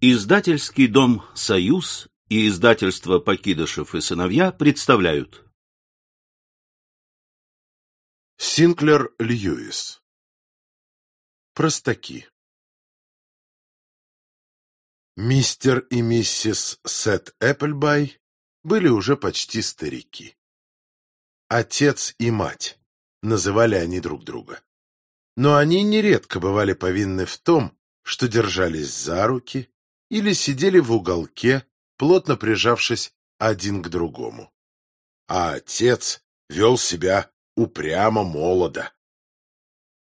Издательский дом «Союз» и издательство «Покидышев и сыновья» представляют Синклер Льюис Простаки Мистер и миссис Сет Эпплбай были уже почти старики. Отец и мать называли они друг друга. Но они нередко бывали повинны в том, что держались за руки или сидели в уголке, плотно прижавшись один к другому. А отец вел себя упрямо молодо.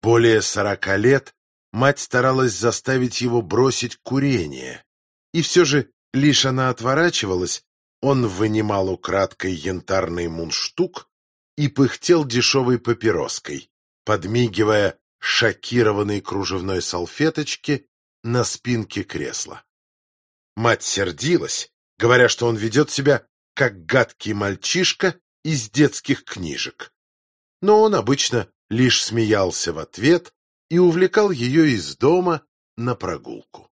Более сорока лет мать старалась заставить его бросить курение, и все же лишь она отворачивалась, он вынимал украдкой янтарный мундштук и пыхтел дешевой папироской, подмигивая шокированной кружевной салфеточке на спинке кресла. Мать сердилась, говоря, что он ведет себя как гадкий мальчишка из детских книжек. Но он обычно лишь смеялся в ответ и увлекал ее из дома на прогулку.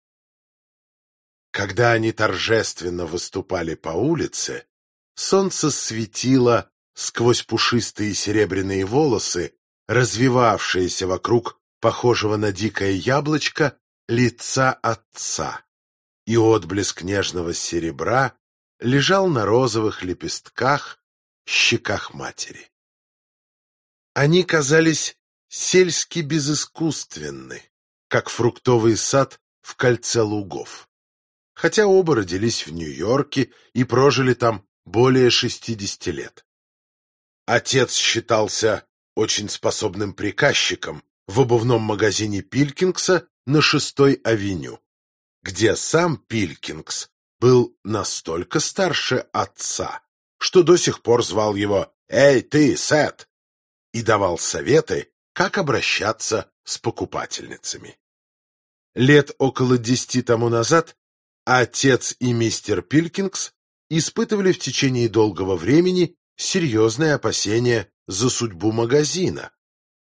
Когда они торжественно выступали по улице, солнце светило сквозь пушистые серебряные волосы, развивавшиеся вокруг похожего на дикое яблочко лица отца и отблеск нежного серебра лежал на розовых лепестках, щеках матери. Они казались сельски безыскусственны, как фруктовый сад в кольце лугов. Хотя оба родились в Нью-Йорке и прожили там более шестидесяти лет. Отец считался очень способным приказчиком в обувном магазине Пилькингса на шестой авеню где сам Пилькингс был настолько старше отца, что до сих пор звал его «Эй, ты, Сет!» и давал советы, как обращаться с покупательницами. Лет около десяти тому назад отец и мистер Пилькингс испытывали в течение долгого времени серьезные опасения за судьбу магазина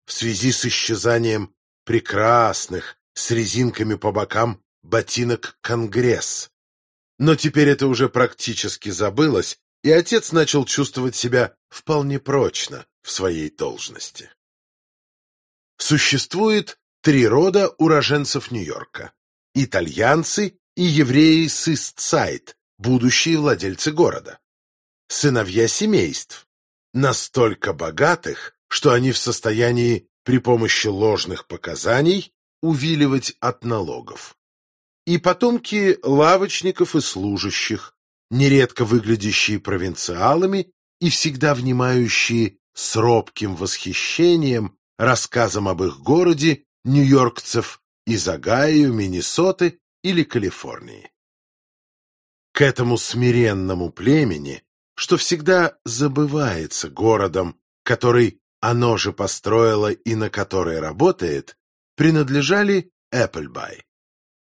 в связи с исчезанием прекрасных с резинками по бокам ботинок «Конгресс». Но теперь это уже практически забылось, и отец начал чувствовать себя вполне прочно в своей должности. Существует три рода уроженцев Нью-Йорка – итальянцы и евреи с Истсайд, будущие владельцы города. Сыновья семейств, настолько богатых, что они в состоянии при помощи ложных показаний увиливать от налогов и потомки лавочников и служащих, нередко выглядящие провинциалами и всегда внимающие с робким восхищением рассказам об их городе нью-йоркцев из Огайо, Миннесоты или Калифорнии. К этому смиренному племени, что всегда забывается городом, который оно же построило и на который работает, принадлежали Эпплбай.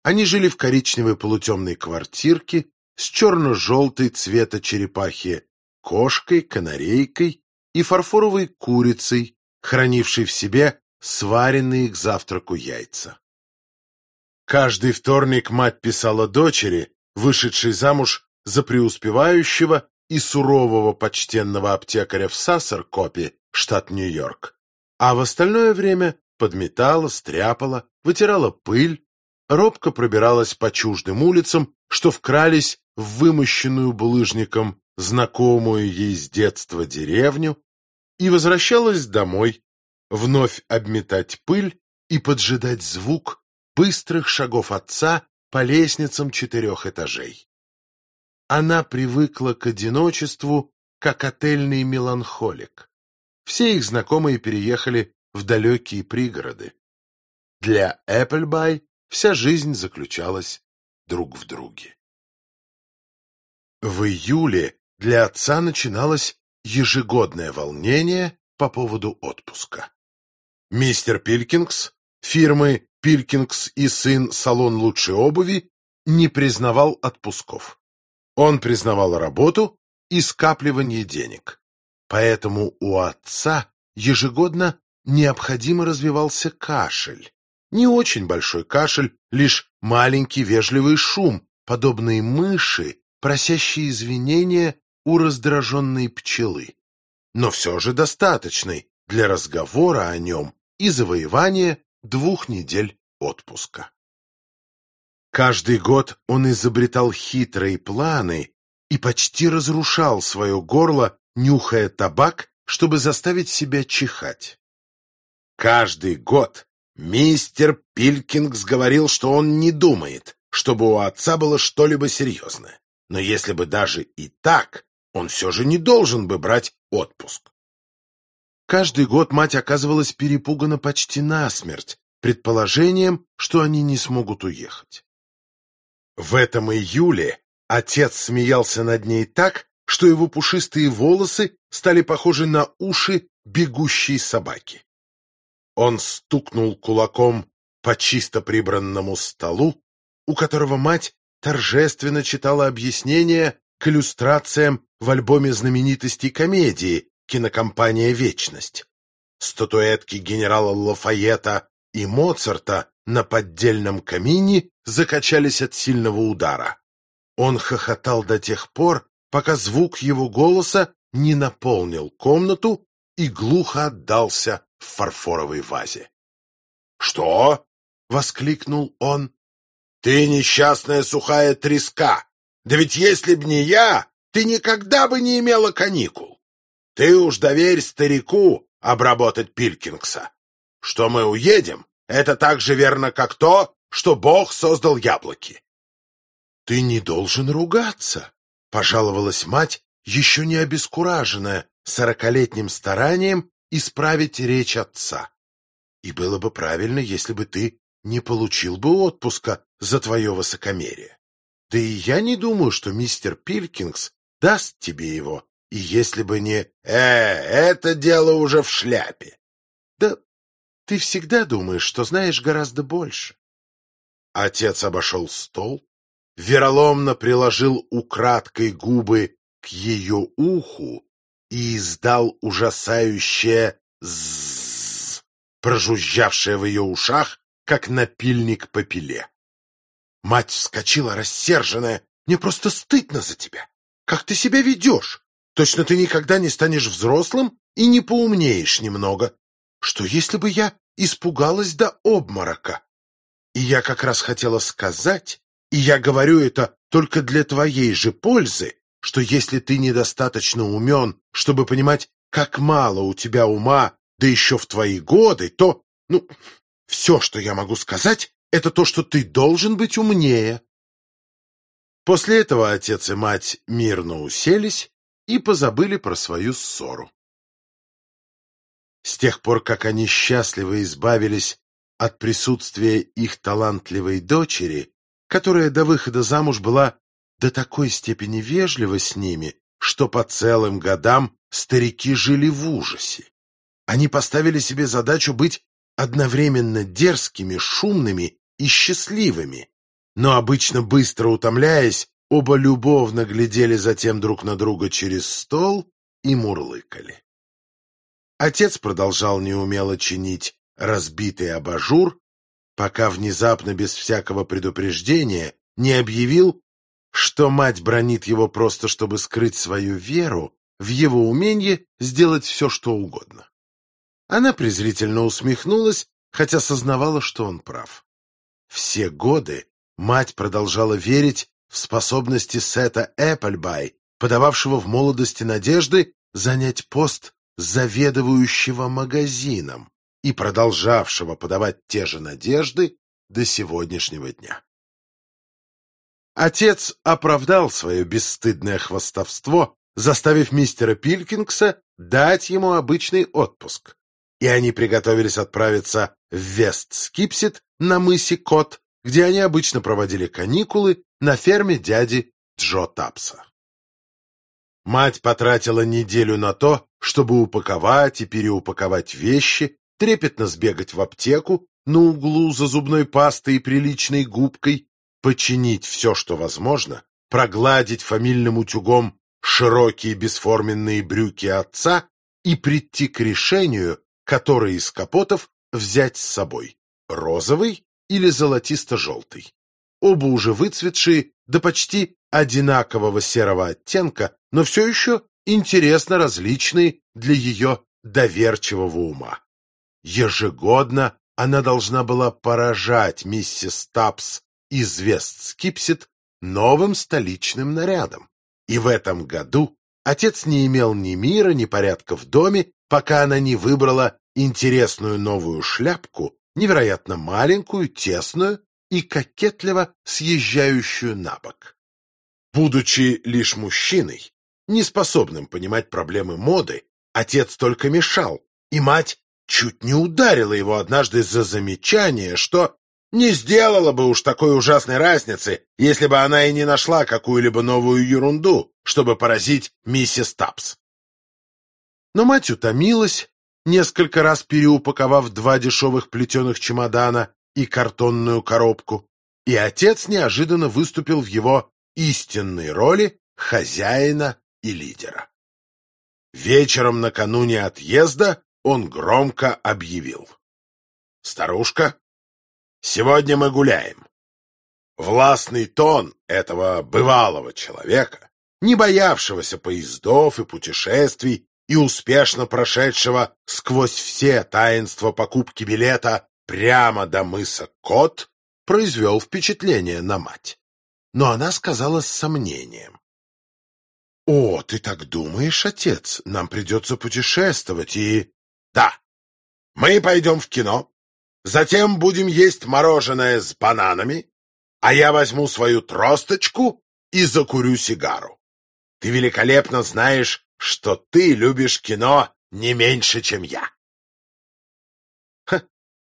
Они жили в коричневой полутемной квартирке с черно-желтой цвета черепахи кошкой, канарейкой и фарфоровой курицей, хранившей в себе сваренные к завтраку яйца. Каждый вторник мать писала дочери, вышедшей замуж за преуспевающего и сурового почтенного аптекаря в Сассеркопе, штат Нью-Йорк, а в остальное время подметала, стряпала, вытирала пыль, робко пробиралась по чуждым улицам, что вкрались в вымощенную булыжником знакомую ей с детства деревню, и возвращалась домой, вновь обметать пыль и поджидать звук быстрых шагов отца по лестницам четырех этажей. Она привыкла к одиночеству, как отельный меланхолик. Все их знакомые переехали в далекие пригороды. Для Эпплбай Вся жизнь заключалась друг в друге. В июле для отца начиналось ежегодное волнение по поводу отпуска. Мистер Пилькингс, фирмы «Пилькингс и сын. Салон лучшей обуви» не признавал отпусков. Он признавал работу и скапливание денег. Поэтому у отца ежегодно необходимо развивался кашель, не очень большой кашель, лишь маленький вежливый шум, подобные мыши, просящие извинения у раздраженной пчелы, но все же достаточной для разговора о нем и завоевания двух недель отпуска. Каждый год он изобретал хитрые планы и почти разрушал свое горло, нюхая табак, чтобы заставить себя чихать. Каждый год мистер Пилькингс говорил, что он не думает, чтобы у отца было что-либо серьезное. Но если бы даже и так, он все же не должен бы брать отпуск. Каждый год мать оказывалась перепугана почти насмерть, предположением, что они не смогут уехать. В этом июле отец смеялся над ней так, что его пушистые волосы стали похожи на уши бегущей собаки. Он стукнул кулаком по чисто прибранному столу, у которого мать торжественно читала объяснения к иллюстрациям в альбоме знаменитостей комедии «Кинокомпания «Вечность». Статуэтки генерала Лафайета и Моцарта на поддельном камине закачались от сильного удара. Он хохотал до тех пор, пока звук его голоса не наполнил комнату и глухо отдался в фарфоровой вазе. «Что?» — воскликнул он. «Ты несчастная сухая треска! Да ведь если б не я, ты никогда бы не имела каникул! Ты уж доверь старику обработать Пилькингса. Что мы уедем, это так же верно, как то, что Бог создал яблоки». «Ты не должен ругаться», — пожаловалась мать, еще не обескураженная сорокалетним старанием исправить речь отца. «И было бы правильно, если бы ты не получил бы отпуска за твое высокомерие. Да и я не думаю, что мистер Пилкингс даст тебе его, и если бы не... Э, это дело уже в шляпе. Да ты всегда думаешь, что знаешь гораздо больше. Отец обошел стол, вероломно приложил украдкой губы к ее уху и издал ужасающее «зззз», прожужжавшее в ее ушах, как напильник по пиле. Мать вскочила рассерженная. «Мне просто стыдно за тебя. Как ты себя ведешь? Точно ты никогда не станешь взрослым и не поумнеешь немного. Что если бы я испугалась до обморока? И я как раз хотела сказать, и я говорю это только для твоей же пользы, что если ты недостаточно умен, чтобы понимать, как мало у тебя ума, да еще в твои годы, то, ну, все, что я могу сказать, это то, что ты должен быть умнее. После этого отец и мать мирно уселись и позабыли про свою ссору. С тех пор, как они счастливо избавились от присутствия их талантливой дочери, которая до выхода замуж была до такой степени вежлива с ними, что по целым годам старики жили в ужасе. Они поставили себе задачу быть одновременно дерзкими, шумными и счастливыми, но обычно быстро утомляясь, оба любовно глядели затем друг на друга через стол и мурлыкали. Отец продолжал неумело чинить разбитый абажур, пока внезапно, без всякого предупреждения, не объявил, что мать бронит его просто, чтобы скрыть свою веру в его умение сделать все, что угодно. Она презрительно усмехнулась, хотя сознавала, что он прав. Все годы мать продолжала верить в способности Сета Эпплбай, подававшего в молодости надежды занять пост заведующего магазином и продолжавшего подавать те же надежды до сегодняшнего дня. Отец оправдал свое бесстыдное хвастовство, заставив мистера Пилкингса дать ему обычный отпуск, и они приготовились отправиться в Вест-Скипсит на мысе Кот, где они обычно проводили каникулы на ферме дяди Джо Тапса. Мать потратила неделю на то, чтобы упаковать и переупаковать вещи, трепетно сбегать в аптеку на углу за зубной пастой и приличной губкой, починить все, что возможно, прогладить фамильным утюгом широкие бесформенные брюки отца и прийти к решению, который из капотов взять с собой – розовый или золотисто-желтый. Оба уже выцветшие до почти одинакового серого оттенка, но все еще интересно различные для ее доверчивого ума. Ежегодно она должна была поражать миссис Тапс из Вестскипсит новым столичным нарядом. И в этом году отец не имел ни мира, ни порядка в доме, пока она не выбрала интересную новую шляпку, невероятно маленькую, тесную и кокетливо съезжающую на бок. Будучи лишь мужчиной, неспособным понимать проблемы моды, отец только мешал, и мать чуть не ударила его однажды за замечание, что не сделала бы уж такой ужасной разницы, если бы она и не нашла какую-либо новую ерунду, чтобы поразить миссис Тапс. Но мать утомилась, несколько раз переупаковав два дешевых плетеных чемодана и картонную коробку, и отец неожиданно выступил в его истинной роли хозяина и лидера. Вечером накануне отъезда он громко объявил. «Старушка, сегодня мы гуляем». Властный тон этого бывалого человека, не боявшегося поездов и путешествий и успешно прошедшего сквозь все таинства покупки билета прямо до мыса Кот, произвел впечатление на мать. Но она сказала с сомнением. «О, ты так думаешь, отец? Нам придется путешествовать и...» «Да, мы пойдем в кино, затем будем есть мороженое с бананами, а я возьму свою тросточку и закурю сигару. Ты великолепно знаешь, что ты любишь кино не меньше, чем я. Ха,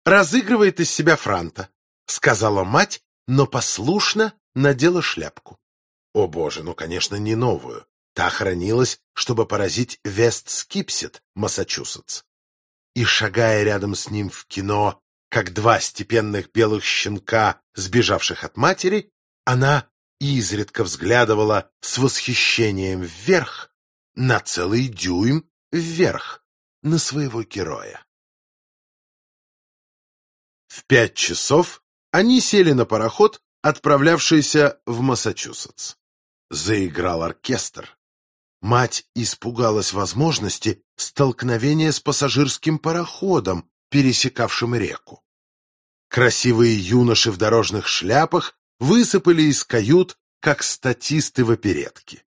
разыгрывает из себя франта, сказала мать, но послушно надела шляпку. О боже, ну, конечно, не новую. Та хранилась, чтобы поразить Вест-Скипсет, Массачусетс. И, шагая рядом с ним в кино, как два степенных белых щенка, сбежавших от матери, она изредка взглядывала с восхищением вверх, на целый дюйм вверх, на своего героя. В пять часов они сели на пароход, отправлявшийся в Массачусетс. Заиграл оркестр. Мать испугалась возможности столкновения с пассажирским пароходом, пересекавшим реку. Красивые юноши в дорожных шляпах высыпали из кают, как статисты в оперетке.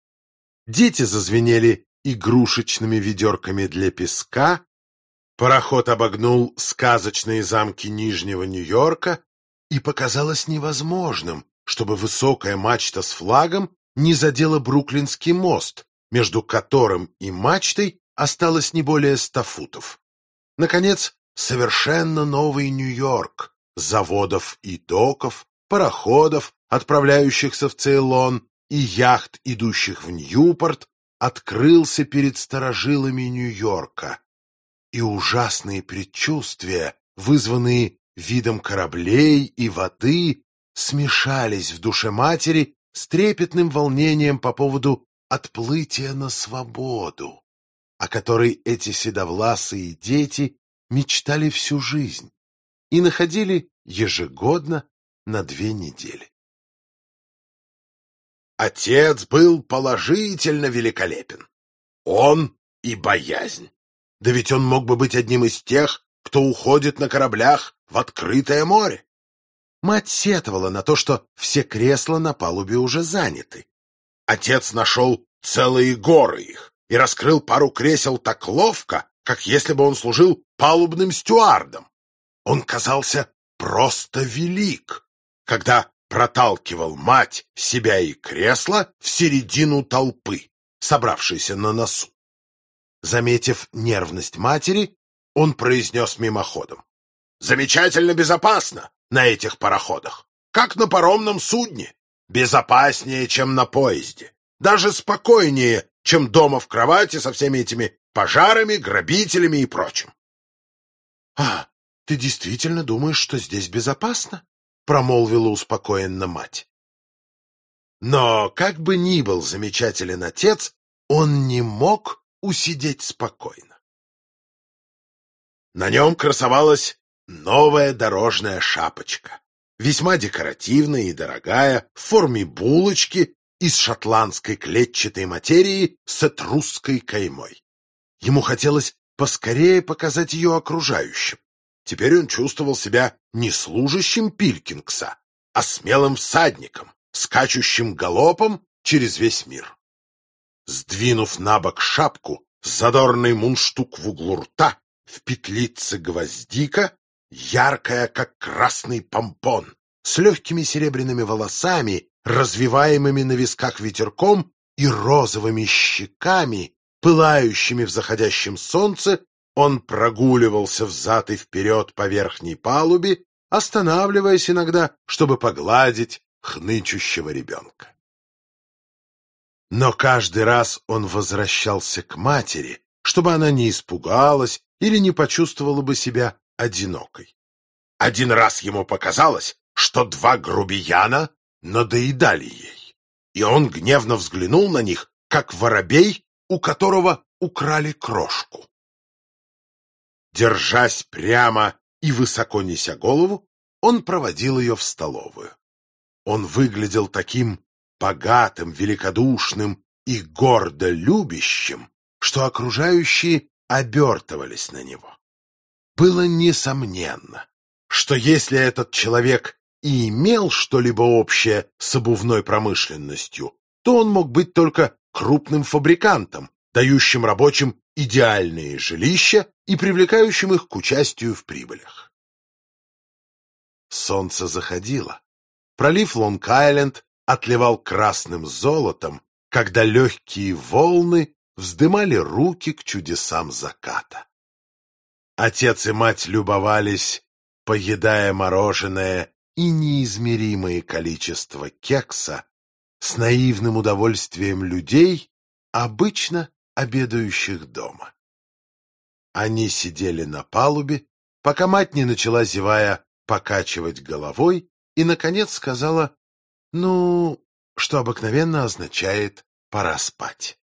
Дети зазвенели игрушечными ведерками для песка, пароход обогнул сказочные замки Нижнего Нью-Йорка, и показалось невозможным, чтобы высокая мачта с флагом не задела Бруклинский мост, между которым и мачтой осталось не более ста футов. Наконец, совершенно новый Нью-Йорк, заводов и доков, пароходов, отправляющихся в Цейлон, и яхт, идущих в Ньюпорт, открылся перед сторожилами Нью-Йорка, и ужасные предчувствия, вызванные видом кораблей и воды, смешались в душе матери с трепетным волнением по поводу отплытия на свободу, о которой эти седовласые дети мечтали всю жизнь и находили ежегодно на две недели. Отец был положительно великолепен. Он и боязнь. Да ведь он мог бы быть одним из тех, кто уходит на кораблях в открытое море. Мать сетовала на то, что все кресла на палубе уже заняты. Отец нашел целые горы их и раскрыл пару кресел так ловко, как если бы он служил палубным стюардом. Он казался просто велик, когда проталкивал мать, себя и кресло в середину толпы, собравшейся на носу. Заметив нервность матери, он произнес мимоходом. «Замечательно безопасно на этих пароходах, как на паромном судне. Безопаснее, чем на поезде. Даже спокойнее, чем дома в кровати со всеми этими пожарами, грабителями и прочим». «А, ты действительно думаешь, что здесь безопасно?» промолвила успокоенно мать. Но, как бы ни был замечателен отец, он не мог усидеть спокойно. На нем красовалась новая дорожная шапочка, весьма декоративная и дорогая, в форме булочки из шотландской клетчатой материи с этрусской каймой. Ему хотелось поскорее показать ее окружающим. Теперь он чувствовал себя не служащим Пилькингса, а смелым всадником, скачущим галопом через весь мир. Сдвинув на бок шапку, задорный мундштук в углу рта, в петлице гвоздика, яркая, как красный помпон, с легкими серебряными волосами, развиваемыми на висках ветерком и розовыми щеками, пылающими в заходящем солнце, он прогуливался взад и вперед по верхней палубе, останавливаясь иногда, чтобы погладить хнычущего ребенка. Но каждый раз он возвращался к матери, чтобы она не испугалась или не почувствовала бы себя одинокой. Один раз ему показалось, что два грубияна надоедали ей, и он гневно взглянул на них, как воробей, у которого украли крошку. Держась прямо и высоко неся голову, он проводил ее в столовую. Он выглядел таким богатым, великодушным и гордо что окружающие обертывались на него. Было несомненно, что если этот человек и имел что-либо общее с обувной промышленностью, то он мог быть только крупным фабрикантом, дающим рабочим идеальные жилища и привлекающим их к участию в прибылях. Солнце заходило. Пролив Лонг-Айленд отливал красным золотом, когда легкие волны вздымали руки к чудесам заката. Отец и мать любовались, поедая мороженое и неизмеримое количество кекса с наивным удовольствием людей, обычно обедающих дома. Они сидели на палубе, пока мать не начала, зевая, покачивать головой и, наконец, сказала «Ну, что обыкновенно означает «пора спать».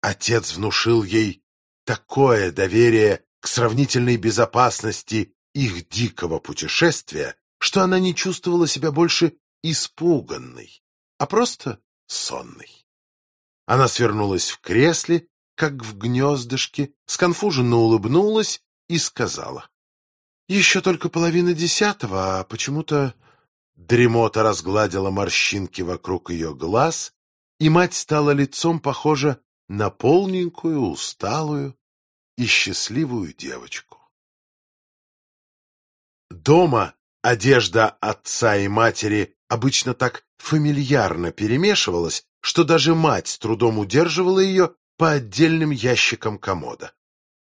Отец внушил ей такое доверие к сравнительной безопасности их дикого путешествия, что она не чувствовала себя больше испуганной, а просто сонной. Она свернулась в кресле, как в гнездышке, сконфуженно улыбнулась и сказала. — Еще только половина десятого, а почему-то Дремота разгладила морщинки вокруг ее глаз, и мать стала лицом похожа на полненькую, усталую и счастливую девочку. Дома одежда отца и матери обычно так фамильярно перемешивалась, что даже мать с трудом удерживала ее по отдельным ящикам комода.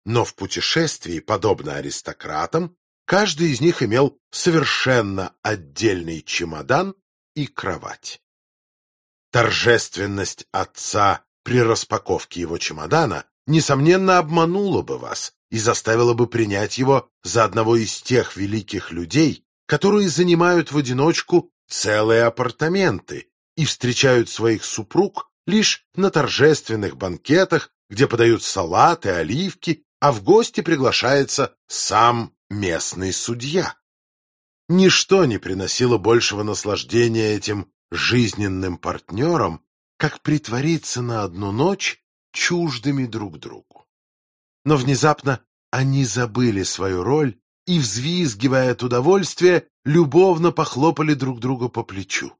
Но в путешествии, подобно аристократам, Каждый из них имел совершенно отдельный чемодан и кровать. Торжественность отца при распаковке его чемодана несомненно обманула бы вас и заставила бы принять его за одного из тех великих людей, которые занимают в одиночку целые апартаменты и встречают своих супруг лишь на торжественных банкетах, где подают салаты, оливки, а в гости приглашается сам местный судья. Ничто не приносило большего наслаждения этим жизненным партнерам, как притвориться на одну ночь чуждыми друг другу. Но внезапно они забыли свою роль и, взвизгивая от удовольствия, любовно похлопали друг друга по плечу.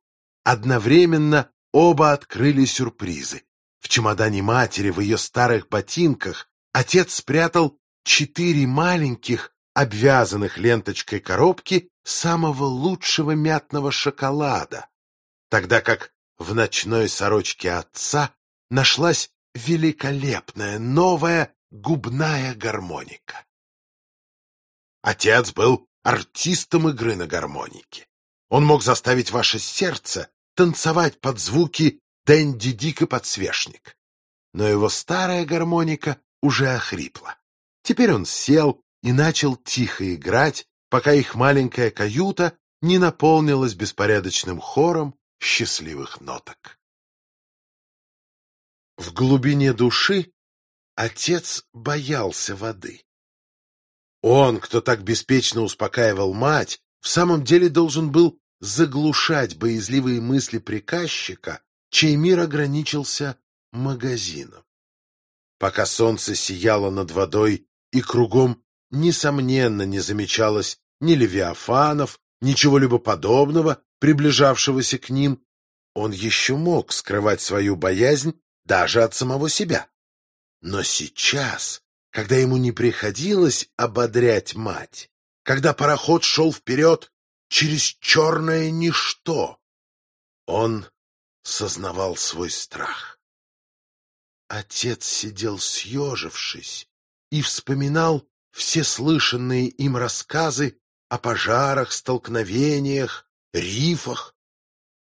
Одновременно оба открыли сюрпризы. В чемодане матери в ее старых ботинках отец спрятал четыре маленьких, обвязанных ленточкой коробки самого лучшего мятного шоколада, тогда как в ночной сорочке отца нашлась великолепная новая губная гармоника. Отец был артистом игры на гармонике. Он мог заставить ваше сердце танцевать под звуки Дэнди Дик и подсвечник. Но его старая гармоника уже охрипла. Теперь он сел и начал тихо играть, пока их маленькая каюта не наполнилась беспорядочным хором счастливых ноток. В глубине души отец боялся воды. Он, кто так беспечно успокаивал мать, в самом деле должен был заглушать боязливые мысли приказчика, чей мир ограничился магазином. Пока солнце сияло над водой и кругом, несомненно, не замечалось ни левиафанов, ничего-либо подобного, приближавшегося к ним, он еще мог скрывать свою боязнь даже от самого себя. Но сейчас, когда ему не приходилось ободрять мать, когда пароход шел вперед через черное ничто, он сознавал свой страх. Отец сидел съежившись и вспоминал все слышанные им рассказы о пожарах, столкновениях, рифах.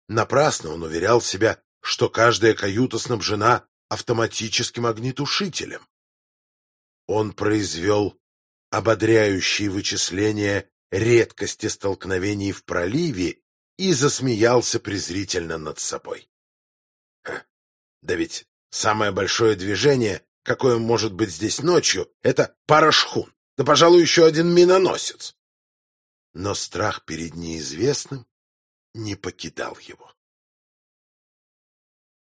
Напрасно он уверял себя, что каждая каюта снабжена автоматическим огнетушителем. Он произвел ободряющие вычисления редкости столкновений в проливе и засмеялся презрительно над собой. Да ведь самое большое движение, какое может быть здесь ночью, это пара шхун, да, пожалуй, еще один миноносец. Но страх перед неизвестным не покидал его.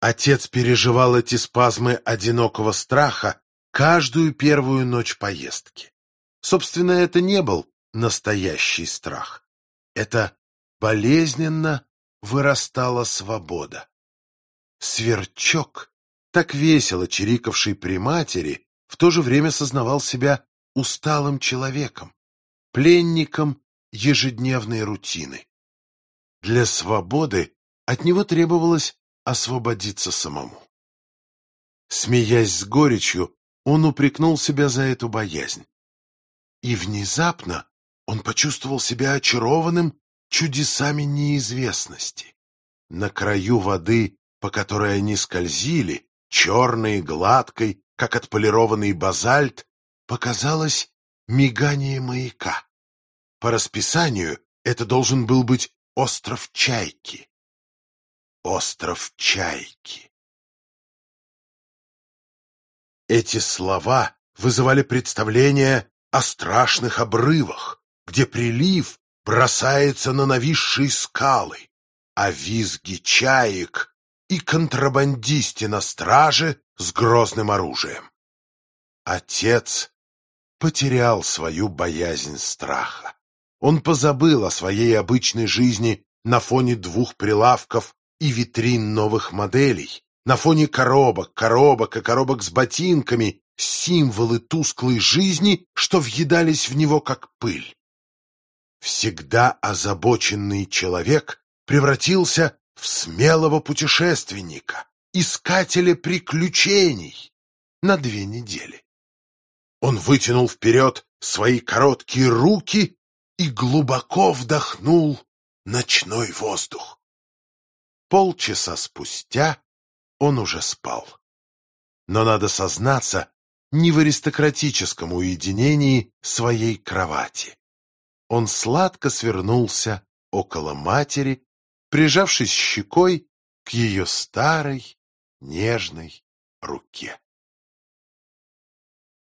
Отец переживал эти спазмы одинокого страха каждую первую ночь поездки. Собственно, это не был настоящий страх. Это болезненно вырастала свобода. Сверчок, так весело чирикавший при матери, в то же время сознавал себя усталым человеком, пленником ежедневной рутины. Для свободы от него требовалось освободиться самому. Смеясь с горечью, он упрекнул себя за эту боязнь. И внезапно он почувствовал себя очарованным чудесами неизвестности. На краю воды, по которой они скользили, черной, гладкой, как отполированный базальт, показалось мигание маяка. По расписанию это должен был быть остров Чайки. Остров Чайки. Эти слова вызывали представление о страшных обрывах, где прилив бросается на нависшие скалы, а визги чаек и контрабандисте на страже с грозным оружием. Отец потерял свою боязнь страха. Он позабыл о своей обычной жизни на фоне двух прилавков и витрин новых моделей, на фоне коробок, коробок и коробок с ботинками, символы тусклой жизни, что въедались в него как пыль. Всегда озабоченный человек превратился в смелого путешественника, искателя приключений на две недели. Он вытянул вперед свои короткие руки и глубоко вдохнул ночной воздух. Полчаса спустя он уже спал. Но надо сознаться, не в аристократическом уединении своей кровати. Он сладко свернулся около матери, прижавшись щекой к ее старой нежной руке.